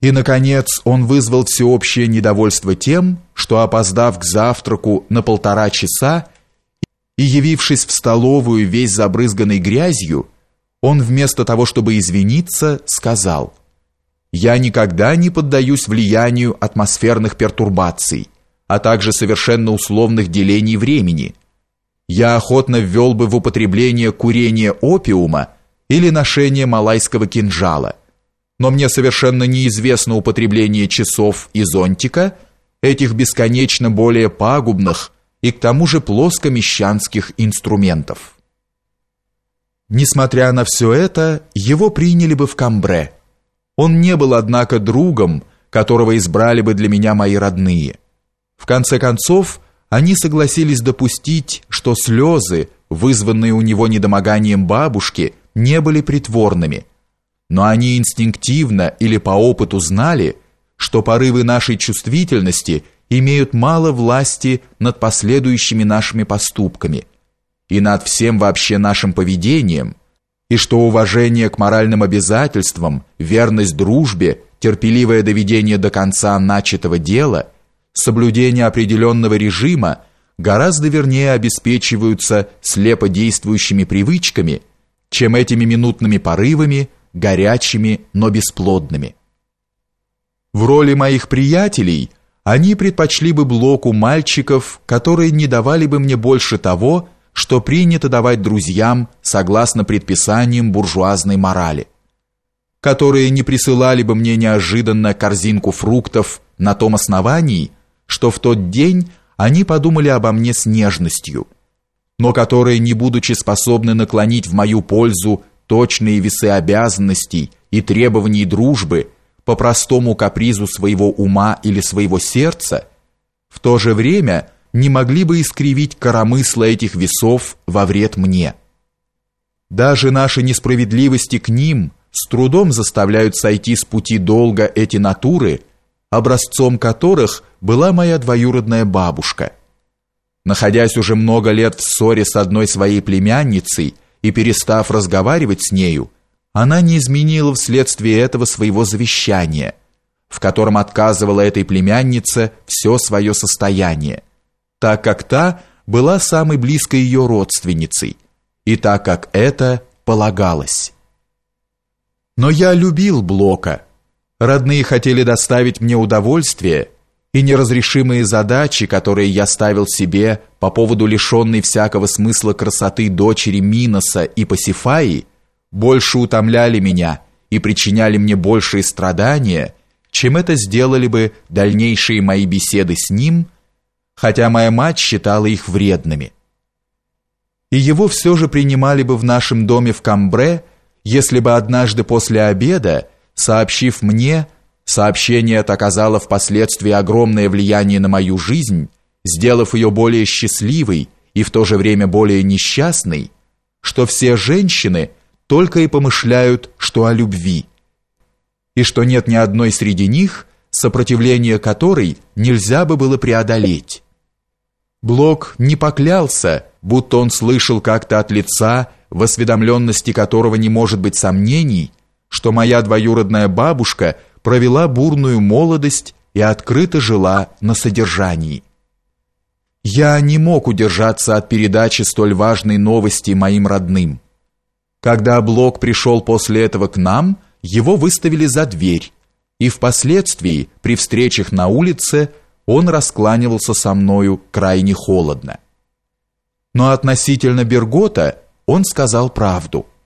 И, наконец, он вызвал всеобщее недовольство тем, что, опоздав к завтраку на полтора часа и явившись в столовую весь забрызганный грязью, он вместо того, чтобы извиниться, сказал «Я никогда не поддаюсь влиянию атмосферных пертурбаций, а также совершенно условных делений времени. Я охотно ввел бы в употребление курение опиума или ношение малайского кинжала, но мне совершенно неизвестно употребление часов и зонтика, этих бесконечно более пагубных и к тому же плоскомещанских инструментов. Несмотря на все это, его приняли бы в Камбре. Он не был, однако, другом, которого избрали бы для меня мои родные. В конце концов, они согласились допустить, что слезы, вызванные у него недомоганием бабушки, не были притворными – но они инстинктивно или по опыту знали, что порывы нашей чувствительности имеют мало власти над последующими нашими поступками и над всем вообще нашим поведением, и что уважение к моральным обязательствам, верность дружбе, терпеливое доведение до конца начатого дела, соблюдение определенного режима гораздо вернее обеспечиваются слепо действующими привычками, чем этими минутными порывами, горячими, но бесплодными. В роли моих приятелей они предпочли бы блоку мальчиков, которые не давали бы мне больше того, что принято давать друзьям согласно предписаниям буржуазной морали, которые не присылали бы мне неожиданно корзинку фруктов на том основании, что в тот день они подумали обо мне с нежностью, но которые, не будучи способны наклонить в мою пользу точные весы обязанностей и требований дружбы по простому капризу своего ума или своего сердца, в то же время не могли бы искривить коромысла этих весов во вред мне. Даже наши несправедливости к ним с трудом заставляют сойти с пути долга эти натуры, образцом которых была моя двоюродная бабушка. Находясь уже много лет в ссоре с одной своей племянницей, и перестав разговаривать с нею, она не изменила вследствие этого своего завещания, в котором отказывала этой племяннице все свое состояние, так как та была самой близкой ее родственницей, и так как это полагалось. Но я любил Блока. Родные хотели доставить мне удовольствие, и неразрешимые задачи, которые я ставил себе по поводу лишенной всякого смысла красоты дочери Миноса и Пасифаи, больше утомляли меня и причиняли мне большие страдания, чем это сделали бы дальнейшие мои беседы с ним, хотя моя мать считала их вредными. И его все же принимали бы в нашем доме в Камбре, если бы однажды после обеда, сообщив мне, Сообщение это оказало впоследствии огромное влияние на мою жизнь, сделав ее более счастливой и в то же время более несчастной, что все женщины только и помышляют, что о любви, и что нет ни одной среди них, сопротивление которой нельзя бы было преодолеть. Блок не поклялся, будто он слышал как-то от лица, в осведомленности которого не может быть сомнений, что моя двоюродная бабушка – провела бурную молодость и открыто жила на содержании. Я не мог удержаться от передачи столь важной новости моим родным. Когда Блок пришел после этого к нам, его выставили за дверь, и впоследствии при встречах на улице он раскланивался со мною крайне холодно. Но относительно Бергота он сказал правду –